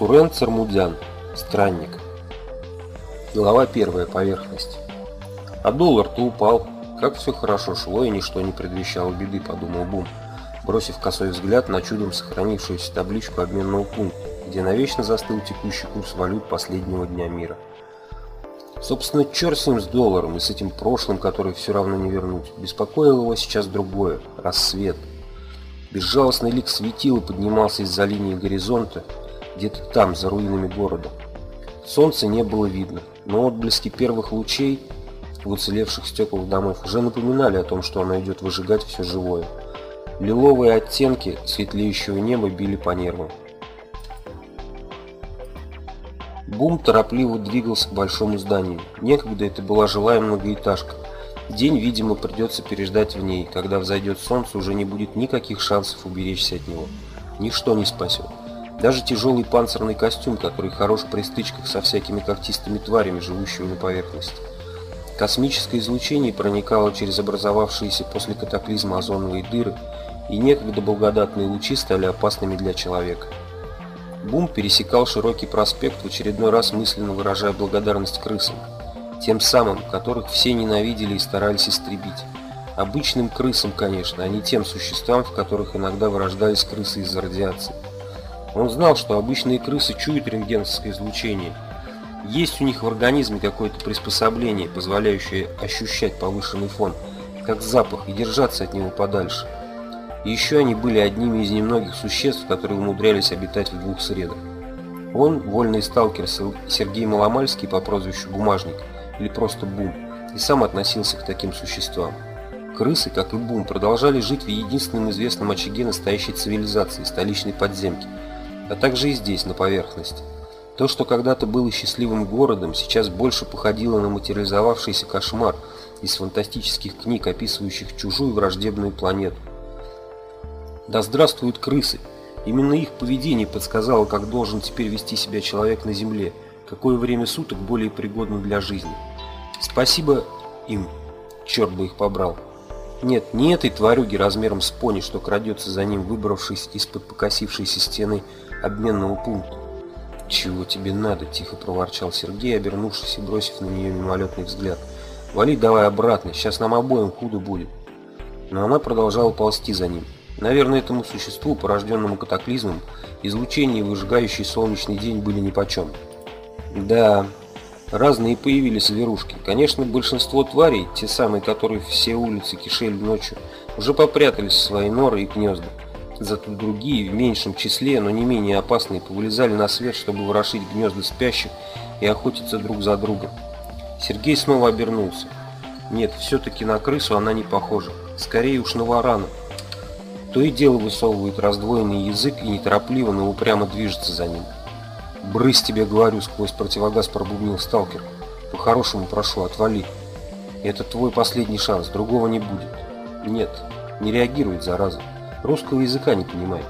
Сурен Цармудян. Странник. Глава первая. Поверхность. А доллар-то упал. Как все хорошо шло и ничто не предвещало беды, подумал Бум, бросив косой взгляд на чудом сохранившуюся табличку обменного пункта, где навечно застыл текущий курс валют последнего дня мира. Собственно, черт с ним с долларом и с этим прошлым, который все равно не вернуть. Беспокоило его сейчас другое – рассвет. Безжалостный лик светила поднимался из-за линии горизонта, где-то там, за руинами города. Солнца не было видно, но отблески первых лучей в уцелевших стеклах домов уже напоминали о том, что она идет выжигать все живое. Лиловые оттенки светлеющего неба били по нервам. Бум торопливо двигался к большому зданию. Некогда это была жилая многоэтажка. День, видимо, придется переждать в ней. Когда взойдет солнце, уже не будет никаких шансов уберечься от него. Ничто не спасет. Даже тяжелый панцирный костюм, который хорош при стычках со всякими когтистыми тварями, живущими на поверхности. Космическое излучение проникало через образовавшиеся после катаклизма озоновые дыры, и некогда благодатные лучи стали опасными для человека. Бум пересекал широкий проспект, в очередной раз мысленно выражая благодарность крысам. Тем самым, которых все ненавидели и старались истребить. Обычным крысам, конечно, а не тем существам, в которых иногда вырождались крысы из-за радиации. Он знал, что обычные крысы чуют рентгеновское излучение. Есть у них в организме какое-то приспособление, позволяющее ощущать повышенный фон, как запах, и держаться от него подальше. И еще они были одними из немногих существ, которые умудрялись обитать в двух средах. Он, вольный сталкер Сергей Маломальский по прозвищу Бумажник, или просто Бум, и сам относился к таким существам. Крысы, как и Бум, продолжали жить в единственном известном очаге настоящей цивилизации – столичной подземки – а также и здесь, на поверхности. То, что когда-то было счастливым городом, сейчас больше походило на материализовавшийся кошмар из фантастических книг, описывающих чужую враждебную планету. Да здравствуют крысы! Именно их поведение подсказало, как должен теперь вести себя человек на Земле, какое время суток более пригодно для жизни. Спасибо им, черт бы их побрал. Нет, не этой тварюги размером с пони, что крадется за ним, выбравшись из-под покосившейся стены обменного пункта. «Чего тебе надо?» – тихо проворчал Сергей, обернувшись и бросив на нее мимолетный взгляд. «Вали давай обратно, сейчас нам обоим худо будет». Но она продолжала ползти за ним. Наверное, этому существу, порожденному катаклизмом, излучение и выжигающий солнечный день были нипочем. Да, разные появились зверушки. Конечно, большинство тварей, те самые, которые все улицы кишели ночью, уже попрятались в свои норы и гнезда. Зато другие, в меньшем числе, но не менее опасные, повылезали на свет, чтобы ворошить гнезда спящих и охотиться друг за другом. Сергей снова обернулся. Нет, все-таки на крысу она не похожа. Скорее уж на варана. То и дело высовывает раздвоенный язык и неторопливо, но упрямо движется за ним. «Брысь тебе, говорю!» — сквозь противогаз пробубнил сталкер. «По-хорошему прошу, отвали. Это твой последний шанс, другого не будет». «Нет, не реагирует, зараза». Русского языка не понимает.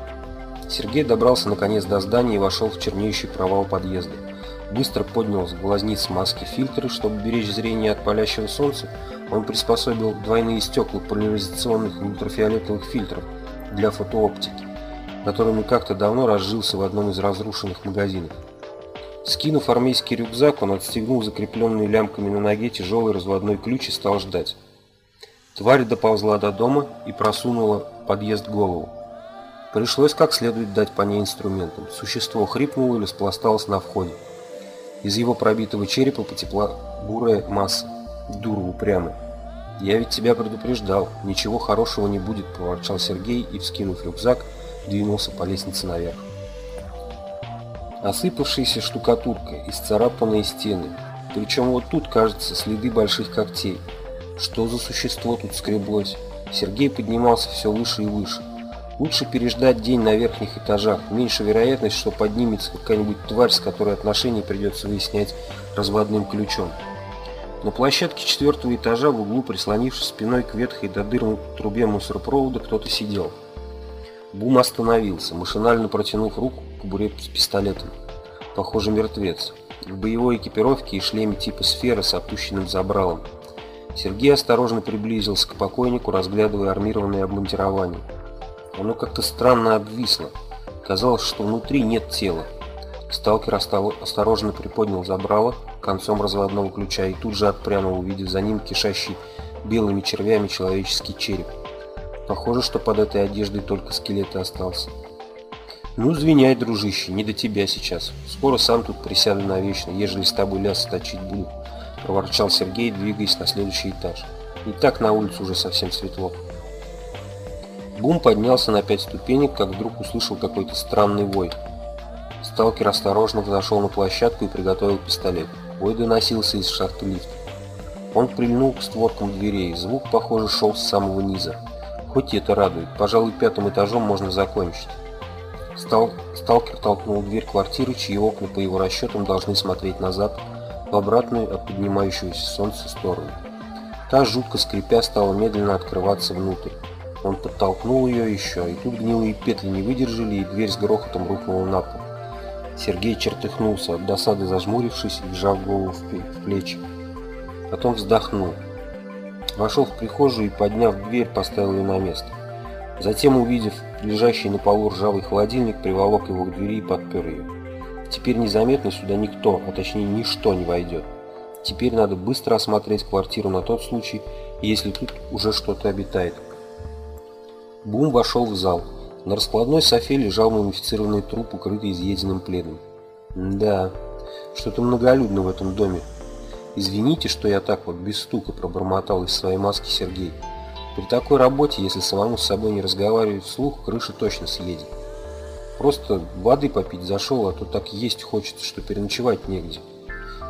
Сергей добрался наконец до здания и вошел в чернеющий провал подъезда. Быстро поднял с глазниц маски фильтры, чтобы беречь зрение от палящего солнца. Он приспособил двойные стекла поляризационных ультрафиолетовых фильтров для фотооптики, которыми как-то давно разжился в одном из разрушенных магазинов. Скинув армейский рюкзак, он отстегнул закрепленный лямками на ноге тяжелый разводной ключ и стал ждать. Тварь доползла до дома и просунула подъезд голову. Пришлось как следует дать по ней инструментам. Существо хрипнуло и распласталось на входе. Из его пробитого черепа потекла бурая масса. Дура упрямая. «Я ведь тебя предупреждал. Ничего хорошего не будет», – проворчал Сергей и, вскинув рюкзак, двинулся по лестнице наверх. Осыпавшаяся штукатурка, исцарапанные стены. Причем вот тут, кажется, следы больших когтей. Что за существо тут скреблось? Сергей поднимался все выше и выше. Лучше переждать день на верхних этажах. Меньше вероятность, что поднимется какая-нибудь тварь, с которой отношения придется выяснять разводным ключом. На площадке четвертого этажа в углу, прислонившись спиной к ветхой до дыр трубе мусоропровода, кто-то сидел. Бум остановился, машинально протянув руку к кобуре с пистолетом. Похоже, мертвец. В боевой экипировке и шлеме типа сферы с опущенным забралом. Сергей осторожно приблизился к покойнику, разглядывая армированное обмундирование. Оно как-то странно обвисло. Казалось, что внутри нет тела. Сталкер осторожно приподнял забрало концом разводного ключа и тут же отпрянул, увидев за ним кишащий белыми червями человеческий череп. Похоже, что под этой одеждой только скелет и остался. «Ну, извиняй, дружище, не до тебя сейчас. Скоро сам тут присяду навечно, ежели с тобой ляс точить буду», – проворчал Сергей, двигаясь на следующий этаж. «И так на улице уже совсем светло». Бум поднялся на пять ступенек, как вдруг услышал какой-то странный вой. Сталкер осторожно взошел на площадку и приготовил пистолет. Вой доносился из шахты лифта. Он прильнул к створкам дверей. Звук, похоже, шел с самого низа. Хоть и это радует. Пожалуй, пятым этажом можно закончить. Стал... Сталкер толкнул дверь квартиры, чьи окна, по его расчетам, должны смотреть назад, в обратную от поднимающегося солнца сторону. Та, жутко скрипя, стала медленно открываться внутрь. Он подтолкнул ее еще, и тут гнилые петли не выдержали, и дверь с грохотом рухнула на пол. Сергей чертыхнулся, от досады зажмурившись и вжав голову в плечи. Потом вздохнул. Вошел в прихожую и, подняв дверь, поставил ее на место. Затем, увидев лежащий на полу ржавый холодильник, приволок его к двери и подпер ее. Теперь незаметно сюда никто, а точнее ничто не войдет. Теперь надо быстро осмотреть квартиру на тот случай, если тут уже что-то обитает. Бум вошел в зал. На раскладной софе лежал мумифицированный труп, укрытый изъеденным пледом. Да, что-то многолюдно в этом доме. Извините, что я так вот без стука пробормотал из своей маски Сергей. При такой работе, если самому с собой не разговаривать вслух, крыша точно съедет. Просто воды попить зашел, а то так есть хочется, что переночевать негде.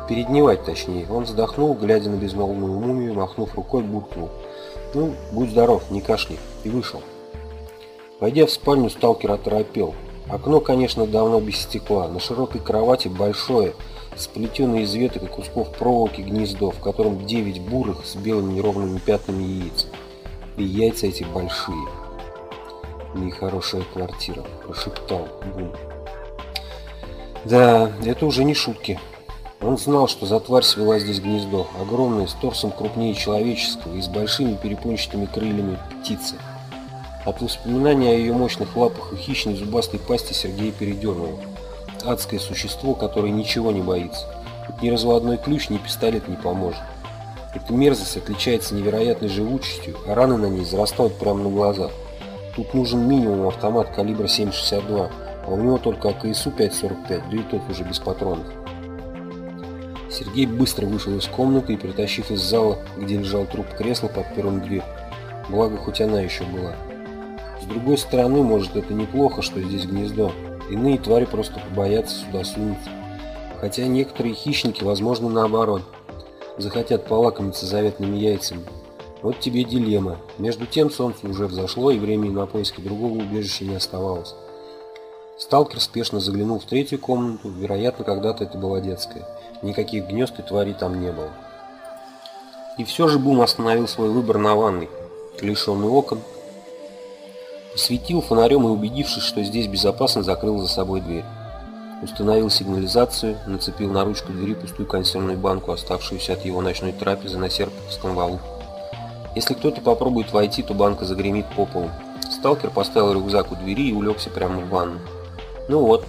Передневать точнее. Он вздохнул, глядя на безмолвную мумию, махнув рукой, буркнул. Ну, будь здоров, не кашляй. И вышел. Войдя в спальню, сталкер оторопел. Окно, конечно, давно без стекла. На широкой кровати большое, сплетенное из веток и кусков проволоки гнездо, в котором девять бурых с белыми неровными пятнами яиц. И яйца эти большие. «Нехорошая квартира», – прошептал Бум. Да, это уже не шутки. Он знал, что за тварь свела здесь гнездо, огромное, с торсом крупнее человеческого и с большими перепончатыми крыльями птицы. От воспоминания о ее мощных лапах и хищной зубастой пасти Сергей передернул. Адское существо, которое ничего не боится. Ни разводной ключ, ни пистолет не поможет. Эта мерзость отличается невероятной живучестью, а раны на ней зарастают прямо на глазах. Тут нужен минимум автомат калибра 7,62, а у него только АКСУ 5,45, да и тот уже без патронов. Сергей быстро вышел из комнаты и, притащив из зала, где лежал труп кресла, подпер он дверь. Благо, хоть она еще была. С другой стороны, может это неплохо, что здесь гнездо. Иные твари просто побоятся сюда сунуться. Хотя некоторые хищники, возможно, наоборот, захотят полакомиться заветными яйцами. Вот тебе дилемма. Между тем солнце уже взошло, и времени на поиски другого убежища не оставалось. Сталкер спешно заглянул в третью комнату, вероятно, когда-то это была детская. Никаких гнезд и тварей там не было. И все же Бум остановил свой выбор на ванной, лишенный окон, Светил фонарем и, убедившись, что здесь безопасно, закрыл за собой дверь. Установил сигнализацию, нацепил на ручку двери пустую консервную банку, оставшуюся от его ночной трапезы на серповском валу. Если кто-то попробует войти, то банка загремит по полу. Сталкер поставил рюкзак у двери и улегся прямо в ванну. Ну вот,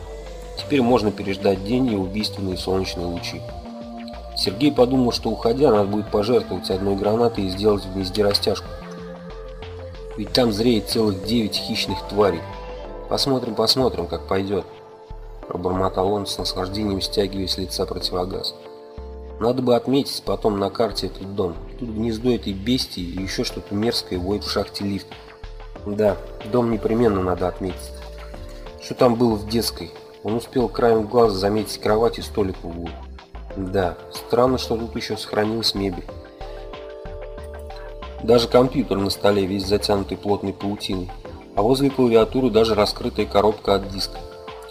теперь можно переждать день и убийственные солнечные лучи. Сергей подумал, что уходя, надо будет пожертвовать одной гранатой и сделать в гнезде растяжку. Ведь там зреет целых девять хищных тварей. Посмотрим, посмотрим, как пойдет. Пробормотал он с наслаждением, стягивая с лица противогаз. Надо бы отметить потом на карте этот дом. Тут гнездо этой бестии и еще что-то мерзкое воет в шахте лифта. Да, дом непременно надо отметить. Что там было в детской? Он успел краем глаза заметить кровать и столик в углу. Да, странно, что тут еще сохранилась мебель. Даже компьютер на столе весь затянутый плотной паутиной, а возле клавиатуры даже раскрытая коробка от диска.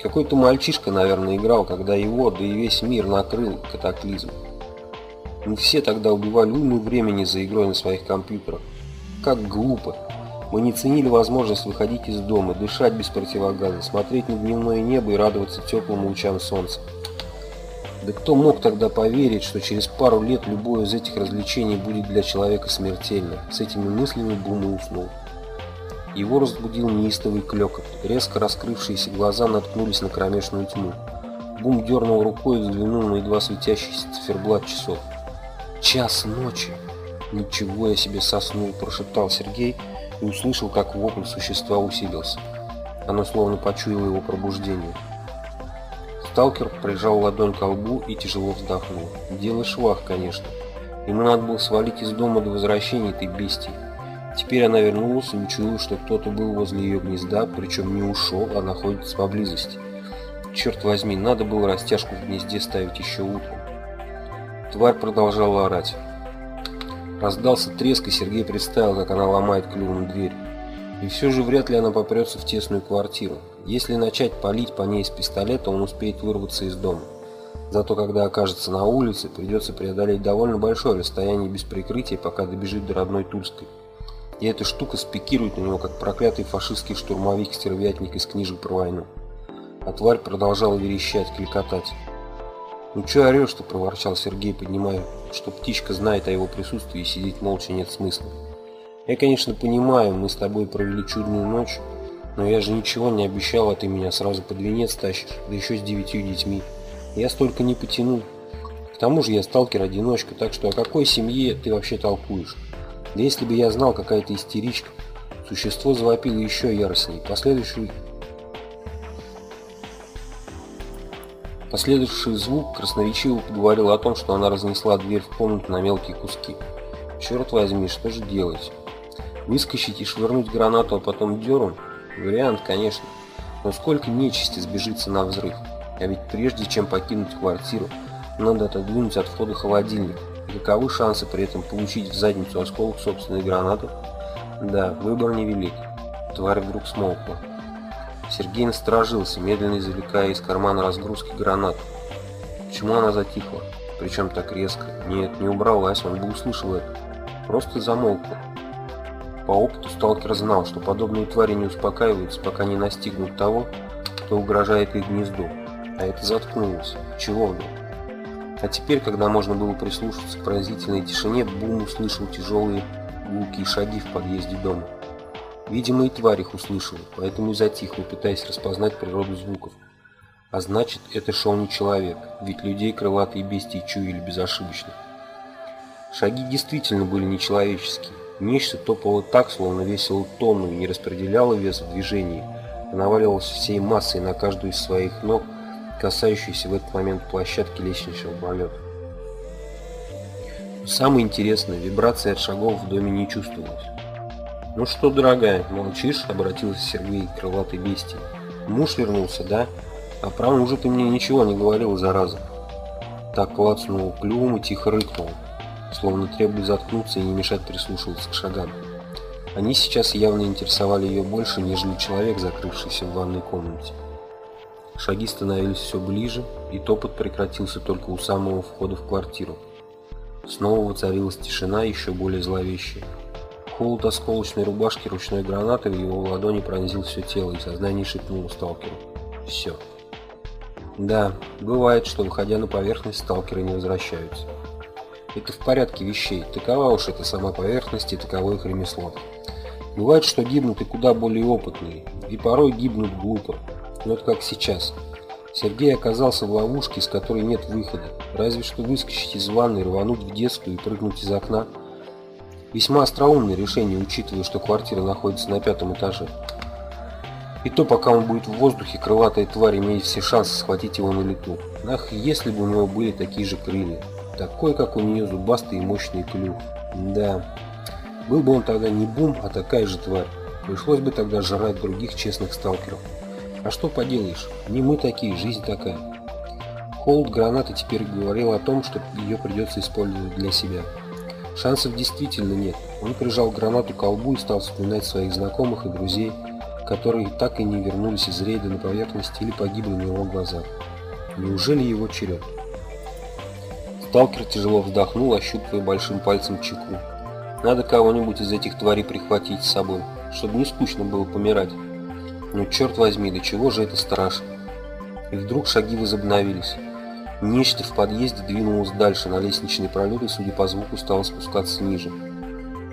Какой-то мальчишка, наверное, играл, когда его, да и весь мир накрыл катаклизм. Мы все тогда убивали уйму времени за игрой на своих компьютерах. Как глупо. Мы не ценили возможность выходить из дома, дышать без противогаза, смотреть на дневное небо и радоваться теплым лучам солнца. Да кто мог тогда поверить, что через пару лет любое из этих развлечений будет для человека смертельно? С этими мыслями Бум и уснул. Его разбудил неистовый клёкот. Резко раскрывшиеся глаза наткнулись на кромешную тьму. Бум дернул рукой и взглянул на едва светящийся циферблат часов. «Час ночи!» «Ничего я себе соснул!» – прошептал Сергей и услышал, как вопль существа усилился. Оно словно почуяло его пробуждение. Сталкер прижал ладонь к лбу и тяжело вздохнул. Дело швах, конечно. Ему надо было свалить из дома до возвращения этой бестии. Теперь она вернулась и учуяла, что кто-то был возле ее гнезда, причем не ушел, а находится поблизости. Черт возьми, надо было растяжку в гнезде ставить еще утром. Тварь продолжала орать. Раздался треск, и Сергей представил, как она ломает клювом дверь. И все же вряд ли она попрется в тесную квартиру. Если начать палить по ней из пистолета, он успеет вырваться из дома. Зато когда окажется на улице, придется преодолеть довольно большое расстояние без прикрытия, пока добежит до родной Тульской. И эта штука спикирует на него, как проклятый фашистский штурмовик-стервятник из книжек про войну. А тварь продолжала верещать, кликотать. «Ну чё орёшь-то?» – проворчал Сергей, поднимая, что птичка знает о его присутствии и сидеть молча нет смысла. Я, конечно, понимаю, мы с тобой провели чудную ночь, но я же ничего не обещал, а ты меня сразу под венец тащишь, да еще с девятью детьми. Я столько не потяну. К тому же я сталкер-одиночка, так что о какой семье ты вообще толкуешь? Да если бы я знал, какая ты истеричка, существо завопило еще яростнее. Последующий... Последующий звук красноречиво говорил о том, что она разнесла дверь в комнату на мелкие куски. Черт возьми, что же делать? Выскочить и швырнуть гранату, а потом дерун? Вариант, конечно. Но сколько нечисти сбежится на взрыв? А ведь прежде чем покинуть квартиру, надо отодвинуть от входа холодильник. Каковы шансы при этом получить в задницу осколок собственной гранаты? Да, выбор невелик. Тварь вдруг смолкла. Сергей насторожился, медленно извлекая из кармана разгрузки гранат. Почему она затихла? Причем так резко? Нет, не убралась, он бы услышал это. Просто замолкла. По опыту сталкер знал, что подобные твари не успокаиваются, пока не настигнут того, кто угрожает их гнезду. А это заткнулось. Чего вдруг? А теперь, когда можно было прислушаться к поразительной тишине, Бум услышал тяжелые гулкие шаги в подъезде дома. Видимо, и тварь их услышала, поэтому и затихла, пытаясь распознать природу звуков. А значит, это шел не человек, ведь людей крылатые бестии чуяли безошибочно. Шаги действительно были нечеловеческие. Нечто топало так, словно весило тонну и не распределяло вес в движении, а наваливалось всей массой на каждую из своих ног, касающейся в этот момент площадки лестничного пролета. самое интересное, вибрации от шагов в доме не чувствовалось. «Ну что, дорогая, молчишь?» – обратился Сергей к крылатой бестии. «Муж вернулся, да? А про мужа ты мне ничего не говорил, зараза». Так клацнул клювом и тихо рыкнул словно требуя заткнуться и не мешать прислушиваться к шагам. Они сейчас явно интересовали ее больше, нежели человек, закрывшийся в ванной комнате. Шаги становились все ближе, и топот прекратился только у самого входа в квартиру. Снова воцарилась тишина, еще более зловещая. Холод осколочной рубашки ручной гранаты в его ладони пронзил все тело, и сознание шепнуло сталкеру. Все. Да, бывает, что, выходя на поверхность, сталкеры не возвращаются. Это в порядке вещей, такова уж эта сама поверхность и таково их ремесло. Бывает, что гибнут и куда более опытные, и порой гибнут глупо. Это как сейчас. Сергей оказался в ловушке, из которой нет выхода. Разве что выскочить из ванны, рвануть в детскую и прыгнуть из окна. Весьма остроумное решение, учитывая, что квартира находится на пятом этаже. И то, пока он будет в воздухе, крылатая тварь имеет все шансы схватить его на лету. Ах, если бы у него были такие же крылья. Такой, как у нее зубастый и мощный клюв. Да, был бы он тогда не бум, а такая же тварь. Пришлось бы тогда жрать других честных сталкеров. А что поделаешь, не мы такие, жизнь такая. Холод гранаты теперь говорил о том, что ее придется использовать для себя. Шансов действительно нет. Он прижал гранату к колбу и стал вспоминать своих знакомых и друзей, которые так и не вернулись из рейда на поверхность или погибли на его глазах. Неужели его черед? Сталкер тяжело вздохнул, ощупывая большим пальцем чеку. Надо кого-нибудь из этих тварей прихватить с собой, чтобы не скучно было помирать. Ну черт возьми, до чего же это страшно. И вдруг шаги возобновились. Нечто в подъезде двинулось дальше на лестничный пролет и, судя по звуку, стало спускаться ниже.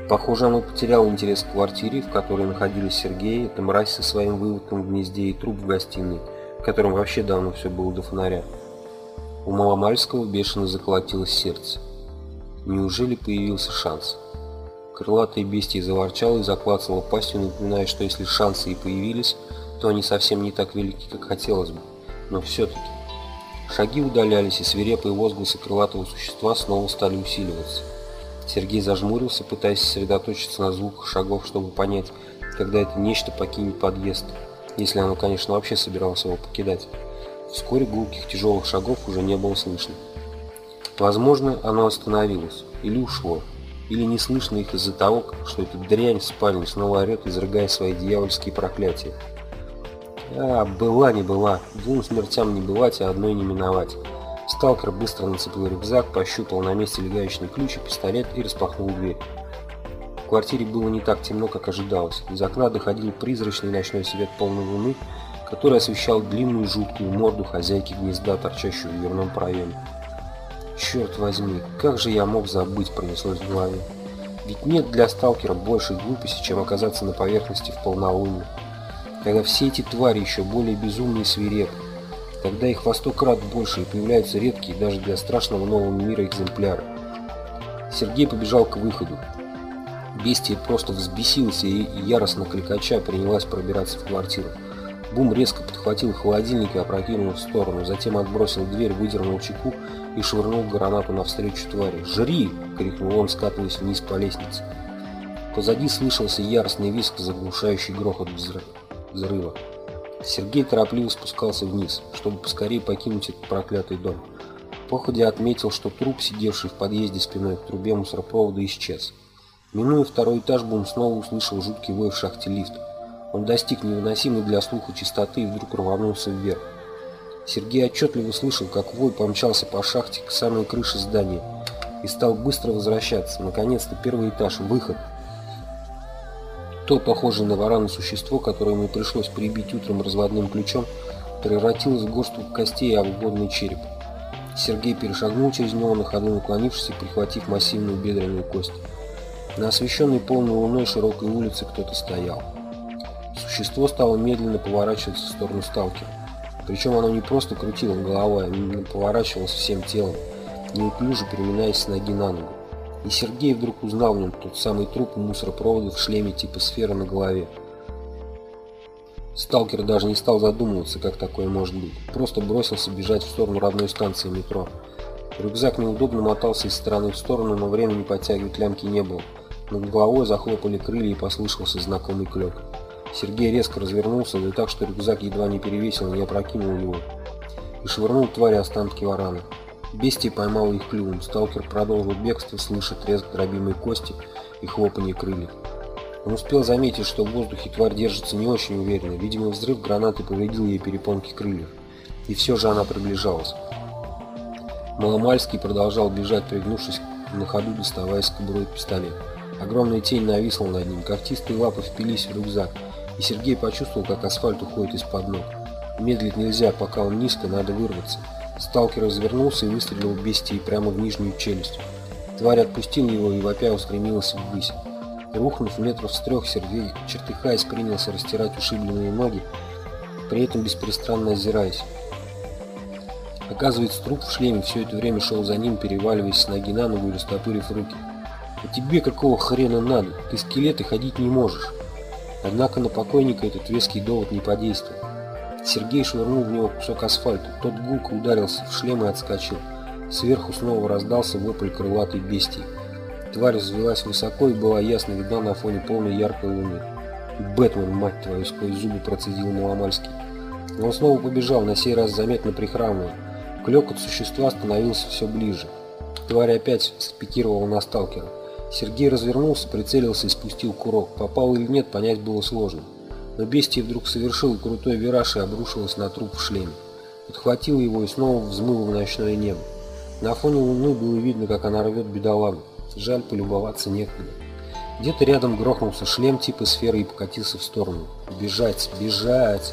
Похоже, оно потеряло интерес к квартире, в которой находились Сергей, эта мразь со своим выводком в гнезде и труп в гостиной, в котором вообще давно все было до фонаря. У Маломальского бешено заколотилось сердце. Неужели появился шанс? Крылатое бестие заворчало и заклацало пастью, напоминая, что если шансы и появились, то они совсем не так велики, как хотелось бы. Но все-таки. Шаги удалялись, и свирепые возгласы крылатого существа снова стали усиливаться. Сергей зажмурился, пытаясь сосредоточиться на звуках шагов, чтобы понять, когда это нечто покинет подъезд, если оно, конечно, вообще собиралось его покидать. Вскоре гулких тяжелых шагов уже не было слышно. Возможно, оно остановилось, или ушло, или не слышно их из-за того, что эта дрянь в спальне снова орет, изрыгая свои дьявольские проклятия. А, была не была, двум смертям не бывать, а одной не миновать. Сталкер быстро нацепил рюкзак, пощупал на месте легающий ключ и пистолет и распахнул дверь. В квартире было не так темно, как ожидалось. Из окна доходил призрачный ночной свет полной луны, который освещал длинную жуткую морду хозяйки гнезда, торчащую в дверном проеме. Черт возьми, как же я мог забыть, пронеслось в голове. Ведь нет для сталкера большей глупости, чем оказаться на поверхности в полнолуние когда все эти твари еще более безумные и свирепы. Тогда их во сто крат больше и появляются редкие даже для страшного нового мира экземпляры. Сергей побежал к выходу. Бестия просто взбесился и яростно кликача принялась пробираться в квартиру. Бум резко подхватил холодильник и опрокинул в сторону, затем отбросил дверь, выдернул чеку и швырнул гранату навстречу твари. «Жри!» — крикнул он, скатываясь вниз по лестнице. Позади слышался яростный визг, заглушающий грохот взрыва. Сергей торопливо спускался вниз, чтобы поскорее покинуть этот проклятый дом. Походя отметил, что труп, сидевший в подъезде спиной к трубе мусоропровода, исчез. Минуя второй этаж, Бум снова услышал жуткий вой в шахте лифта. Он достиг невыносимой для слуха чистоты и вдруг рванулся вверх. Сергей отчетливо слышал, как вой помчался по шахте к самой крыше здания и стал быстро возвращаться. Наконец-то первый этаж, выход – то, похожее на варана существо, которое ему пришлось прибить утром разводным ключом, превратилось в горстку костей и обводный череп. Сергей перешагнул через него, на ходу наклонившись и прихватив массивную бедренную кость. На освещенной полной луной широкой улице кто-то стоял. Существо стало медленно поворачиваться в сторону сталкера. Причем оно не просто крутило головой, а поворачивалось всем телом, неуклюже переминаясь с ноги на ногу. И Сергей вдруг узнал в нем тот самый труп мусоропровода в шлеме типа сферы на голове. Сталкер даже не стал задумываться, как такое может быть. Просто бросился бежать в сторону родной станции метро. Рюкзак неудобно мотался из стороны в сторону, но времени подтягивать лямки не было. Над головой захлопали крылья и послышался знакомый клёк. Сергей резко развернулся, да так, что рюкзак едва не перевесил и не опрокинул его. И швырнул твари останки варана. Бестия поймал их клювом. Сталкер продолжил бегство, слыша треск дробимой кости и хлопанье крыльев. Он успел заметить, что в воздухе тварь держится не очень уверенно. Видимо, взрыв гранаты повредил ей перепонки крыльев. И все же она приближалась. Маломальский продолжал бежать, пригнувшись на ходу, доставая с кобурой пистолет. Огромная тень нависла над ним, когтистые лапы впились в рюкзак, и Сергей почувствовал, как асфальт уходит из-под ног. Медлить нельзя, пока он низко, надо вырваться. Сталкер развернулся и выстрелил в бестии прямо в нижнюю челюсть. Тварь отпустила его и вопя устремилась ввысь. Рухнув метров с трех, Сергей, чертыхаясь, принялся растирать ушибленные ноги, при этом беспрестанно озираясь. Оказывается, труп в шлеме все это время шел за ним, переваливаясь с ноги на ногу и растопырив руки. «А тебе какого хрена надо? Ты скелет и ходить не можешь». Однако на покойника этот веский довод не подействовал. Сергей швырнул в него кусок асфальта. Тот гулко ударился в шлем и отскочил. Сверху снова раздался вопль крылатой бестии. Тварь взвелась высоко и была ясно видна на фоне полной яркой луны. «Бэтмен, мать твою!» — сквозь зубы процедил Маломальский. Он снова побежал, на сей раз заметно прихрамывая. Клёкот существа становился все ближе. Тварь опять спикировала на сталкера. Сергей развернулся, прицелился и спустил курок. Попал или нет, понять было сложно но бестия вдруг совершила крутой вираж и обрушилась на труп в шлеме. Подхватила его и снова взмыла в ночное небо. На фоне луны было видно, как она рвет бедолагу. Жаль, полюбоваться некогда. Где-то рядом грохнулся шлем типа сферы и покатился в сторону. Бежать, бежать!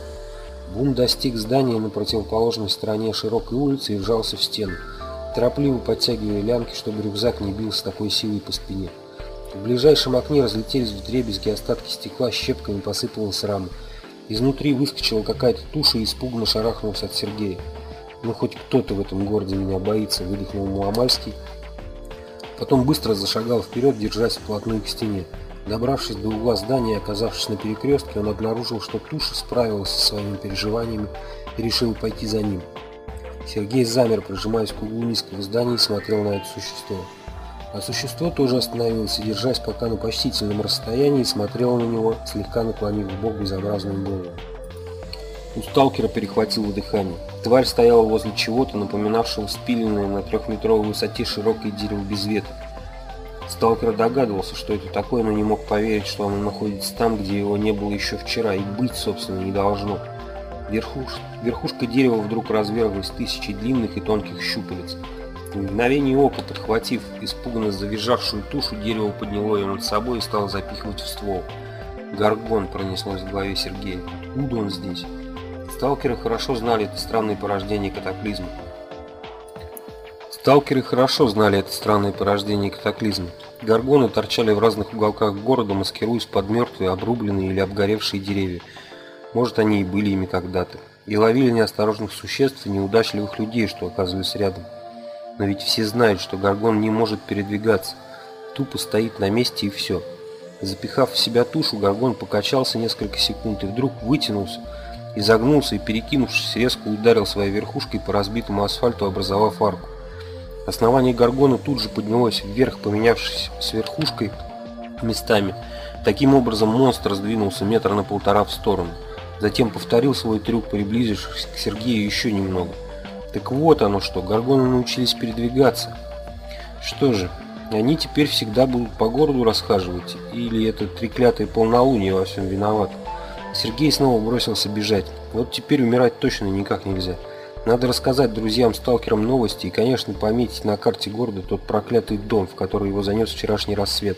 Бум достиг здания на противоположной стороне широкой улицы и вжался в стену, торопливо подтягивая лямки, чтобы рюкзак не бил с такой силой по спине. В ближайшем окне разлетелись дребезги остатки стекла, щепками посыпалась рама. Изнутри выскочила какая-то туша и испуганно шарахнулась от Сергея. Ну хоть кто-то в этом городе меня боится, выдохнул Маломальский. Потом быстро зашагал вперед, держась вплотную к стене. Добравшись до угла здания и оказавшись на перекрестке, он обнаружил, что туша справилась со своими переживаниями и решил пойти за ним. Сергей замер, прижимаясь к углу низкого здания и смотрел на это существо. А существо тоже остановилось и, держась пока на почтительном расстоянии, смотрело на него, слегка наклонив в бок безобразную голову. У сталкера перехватило дыхание. Тварь стояла возле чего-то, напоминавшего спиленное на трехметровой высоте широкое дерево без веток. Сталкер догадывался, что это такое, но не мог поверить, что оно находится там, где его не было еще вчера, и быть, собственно, не должно. Верхуш... Верхушка дерева вдруг разверглась тысячи длинных и тонких щупалец. В мгновение ока, подхватив испуганно завизжавшую тушу, дерево подняло ее над собой и стало запихивать в ствол. Гаргон пронеслось в голове Сергея. Откуда он здесь? Сталкеры хорошо знали это странное порождение катаклизма. Сталкеры хорошо знали это странное порождение катаклизма. Гаргоны торчали в разных уголках города, маскируясь под мертвые, обрубленные или обгоревшие деревья. Может, они и были ими когда-то. И ловили неосторожных существ и неудачливых людей, что оказывались рядом. Но ведь все знают, что Гаргон не может передвигаться. Тупо стоит на месте и все. Запихав в себя тушу, Гаргон покачался несколько секунд и вдруг вытянулся, изогнулся и, перекинувшись, резко ударил своей верхушкой по разбитому асфальту, образовав арку. Основание Гаргона тут же поднялось вверх, поменявшись с верхушкой местами. Таким образом монстр сдвинулся метр на полтора в сторону. Затем повторил свой трюк, приблизившись к Сергею еще немного. Так вот оно что, горгоны научились передвигаться. Что же, они теперь всегда будут по городу расхаживать, или это треклятое полнолуние во всем виноват. Сергей снова бросился бежать. Вот теперь умирать точно никак нельзя. Надо рассказать друзьям-сталкерам новости и, конечно, пометить на карте города тот проклятый дом, в который его занес вчерашний рассвет.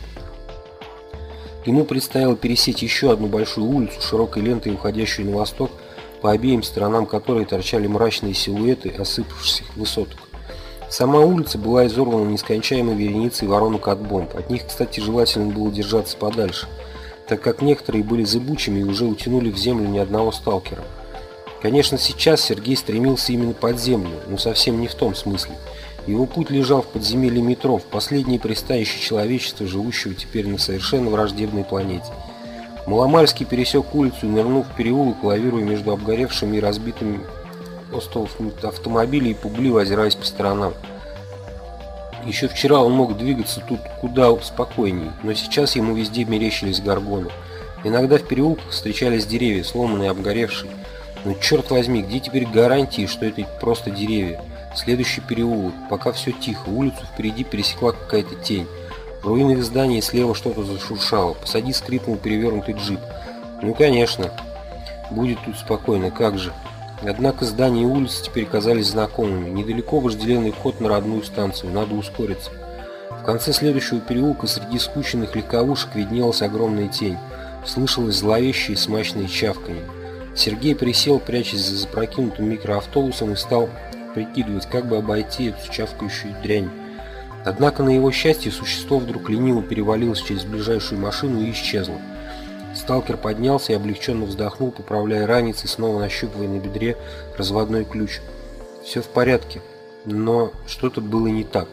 Ему предстояло пересечь еще одну большую улицу, широкой лентой, уходящую на восток, по обеим сторонам которой торчали мрачные силуэты осыпавшихся высоток. Сама улица была изорвана нескончаемой вереницей воронок от бомб. От них, кстати, желательно было держаться подальше, так как некоторые были зыбучими и уже утянули в землю ни одного сталкера. Конечно, сейчас Сергей стремился именно под землю, но совсем не в том смысле. Его путь лежал в подземелье метро, в последнее пристанище человечества, живущего теперь на совершенно враждебной планете. Маломальский пересек улицу и нырнул в переулок, лавируя между обгоревшими и разбитыми остовов автомобилей и пугливо озираясь по сторонам. Еще вчера он мог двигаться тут куда спокойнее, но сейчас ему везде мерещились горгоны. Иногда в переулках встречались деревья, сломанные, обгоревшие. Но черт возьми, где теперь гарантии, что это просто деревья? Следующий переулок. Пока все тихо. Улицу впереди пересекла какая-то тень. В руинах здания слева что-то зашуршало. Посади скрипнул перевернутый джип. Ну, конечно. Будет тут спокойно, как же. Однако здания и улицы теперь казались знакомыми. Недалеко вожделенный ход на родную станцию. Надо ускориться. В конце следующего переулка среди скученных легковушек виднелась огромная тень. Слышалось зловещее и смачное чавканье. Сергей присел, прячась за запрокинутым микроавтобусом и стал прикидывать, как бы обойти эту чавкающую дрянь. Однако, на его счастье, существо вдруг лениво перевалилось через ближайшую машину и исчезло. Сталкер поднялся и облегченно вздохнул, поправляя ранец и снова нащупывая на бедре разводной ключ. Все в порядке, но что-то было не так.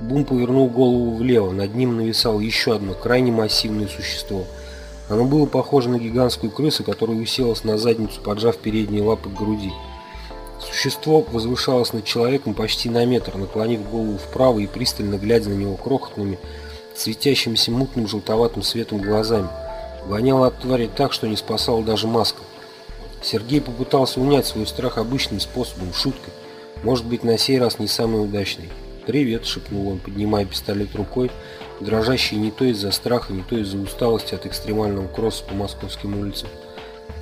Бум повернул голову влево, над ним нависало еще одно крайне массивное существо. Оно было похоже на гигантскую крысу, которая уселась на задницу, поджав передние лапы к груди. Существо возвышалось над человеком почти на метр, наклонив голову вправо и пристально глядя на него крохотными, светящимися мутным желтоватым светом глазами. Воняло от твари так, что не спасала даже маска. Сергей попытался унять свой страх обычным способом, шуткой. Может быть, на сей раз не самый удачный. «Привет», — шепнул он, поднимая пистолет рукой, дрожащий не то из-за страха, не то из-за усталости от экстремального кросса по московским улицам.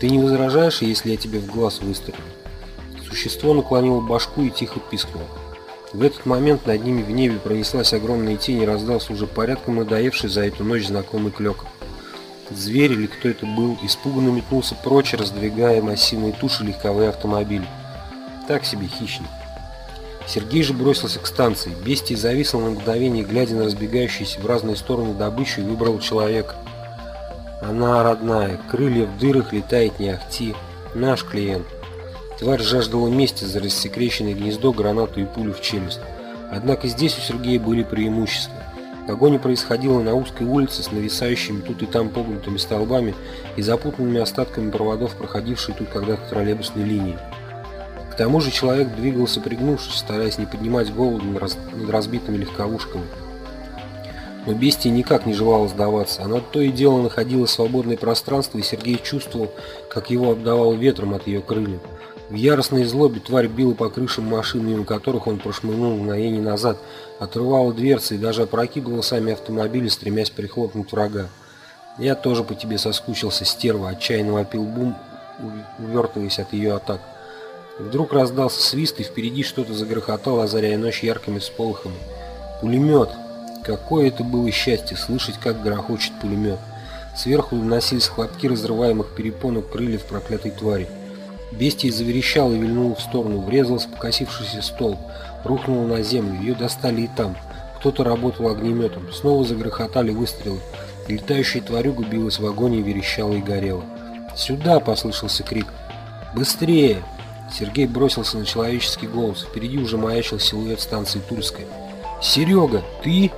«Ты не возражаешь, если я тебе в глаз выстрелю?» Существо наклонило башку и тихо пискнуло. В этот момент над ними в небе пронеслась огромная тень и раздался уже порядком надоевший за эту ночь знакомый клёк. Зверь или кто это был, испуганно метнулся прочь, раздвигая массивные туши легковые автомобили. Так себе хищник. Сергей же бросился к станции. Бестия зависла на мгновение, глядя на разбегающиеся в разные стороны добычу, и выбрал человека. Она родная, крылья в дырах, летает не ахти. Наш клиент. Тварь жаждала мести за рассекреченное гнездо, гранату и пулю в челюсть. Однако здесь у Сергея были преимущества. Погоня происходила на узкой улице с нависающими тут и там погнутыми столбами и запутанными остатками проводов, проходившей тут когда-то троллейбусной линии. К тому же человек двигался пригнувшись, стараясь не поднимать голову над разбитыми легковушками. Но бестия никак не желала сдаваться. Она то и дело находила свободное пространство, и Сергей чувствовал, как его обдавал ветром от ее крыльев. В яростной злобе тварь била по крышам машин, мимо которых он прошмыгнул мгновение назад, отрывала дверцы и даже опрокидывала сами автомобили, стремясь прихлопнуть врага. «Я тоже по тебе соскучился, стерва», — отчаянно вопил Бум, увертываясь от ее атак. Вдруг раздался свист, и впереди что-то загрохотало, озаряя ночь яркими всполохами. «Пулемет!» Какое это было счастье слышать, как грохочет пулемет. Сверху доносились хлопки разрываемых перепонок крыльев проклятой твари. Бестия заверещала и вильнула в сторону, врезалась в покосившийся столб, рухнула на землю, ее достали и там. Кто-то работал огнеметом, снова загрохотали выстрелы. Летающая тварюга билась в вагоне и верещала и горела. «Сюда!» – послышался крик. «Быстрее!» Сергей бросился на человеческий голос. Впереди уже маячил силуэт станции Тульская. «Серега, ты?»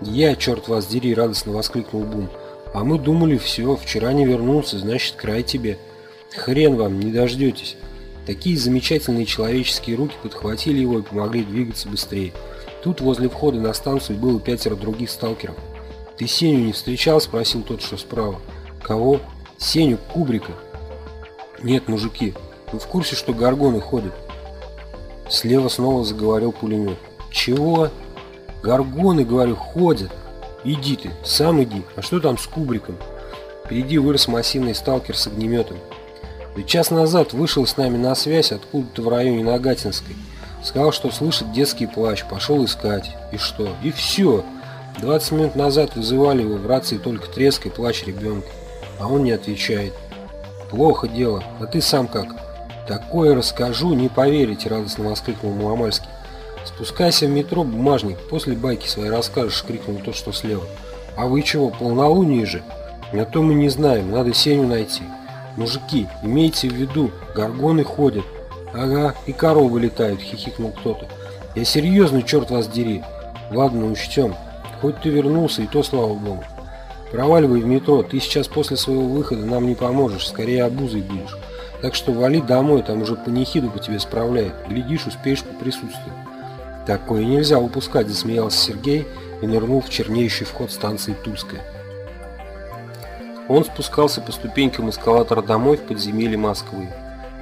«Я, черт вас дери!» – радостно воскликнул Бум. «А мы думали, все, вчера не вернулся, значит, край тебе». Хрен вам, не дождетесь. Такие замечательные человеческие руки подхватили его и помогли двигаться быстрее. Тут возле входа на станцию было пятеро других сталкеров. «Ты Сеню не встречал?» – спросил тот, что справа. «Кого?» «Сеню Кубрика». «Нет, мужики, вы в курсе, что горгоны ходят?» Слева снова заговорил пулемет. «Чего?» «Горгоны, говорю, ходят!» «Иди ты, сам иди. А что там с Кубриком?» Впереди вырос массивный сталкер с огнеметом. Ведь час назад вышел с нами на связь откуда-то в районе Нагатинской. Сказал, что слышит детский плач, пошел искать. И что? И все. 20 минут назад вызывали его в рации только треск и плач ребенка. А он не отвечает. Плохо дело. А ты сам как? Такое расскажу, не поверите, радостно воскликнул Маломальский. Спускайся в метро, бумажник, после байки своей расскажешь, крикнул тот, что слева. А вы чего, полнолуние же? А то мы не знаем, надо Сеню найти. «Мужики, имейте в виду, горгоны ходят». «Ага, и коровы летают», — хихикнул кто-то. «Я серьезно, черт вас дери». «Ладно, учтем. Хоть ты вернулся, и то слава богу. Проваливай в метро, ты сейчас после своего выхода нам не поможешь, скорее обузой будешь. Так что вали домой, там уже панихиду по тебе справляет. Глядишь, успеешь поприсутствовать». «Такое нельзя упускать», — засмеялся Сергей и нырнул в чернеющий вход станции Тульская. Он спускался по ступенькам эскалатора домой в подземелье Москвы.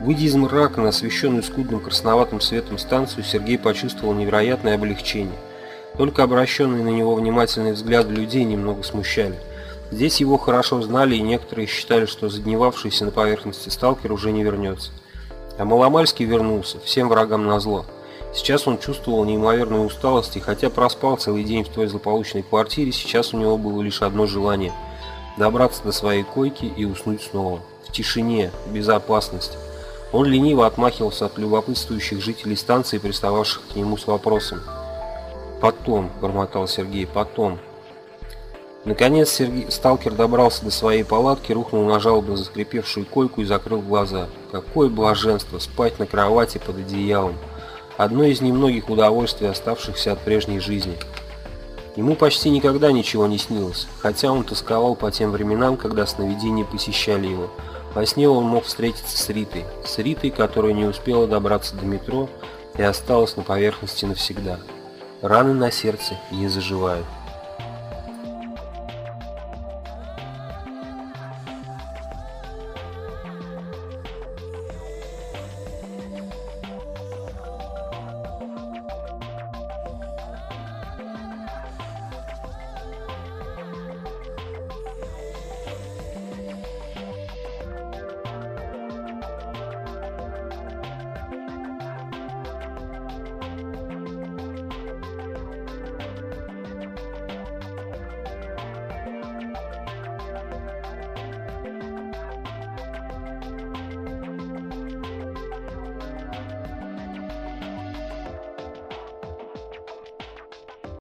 Выйдя из мрака на освещенную скудным красноватым светом станцию, Сергей почувствовал невероятное облегчение. Только обращенные на него внимательные взгляды людей немного смущали. Здесь его хорошо знали, и некоторые считали, что задневавшийся на поверхности сталкер уже не вернется. А Маломальский вернулся, всем врагам назло. Сейчас он чувствовал неимоверную усталость, и хотя проспал целый день в той злополучной квартире, сейчас у него было лишь одно желание – добраться до своей койки и уснуть снова. В тишине, в безопасности. Он лениво отмахивался от любопытствующих жителей станции, пристававших к нему с вопросом. «Потом», — бормотал Сергей, — «потом». Наконец Сергей, сталкер добрался до своей палатки, рухнул на жалобно заскрипевшую койку и закрыл глаза. Какое блаженство спать на кровати под одеялом. Одно из немногих удовольствий, оставшихся от прежней жизни. Ему почти никогда ничего не снилось, хотя он тосковал по тем временам, когда сновидения посещали его. Во сне он мог встретиться с Ритой, с Ритой, которая не успела добраться до метро и осталась на поверхности навсегда. Раны на сердце не заживают.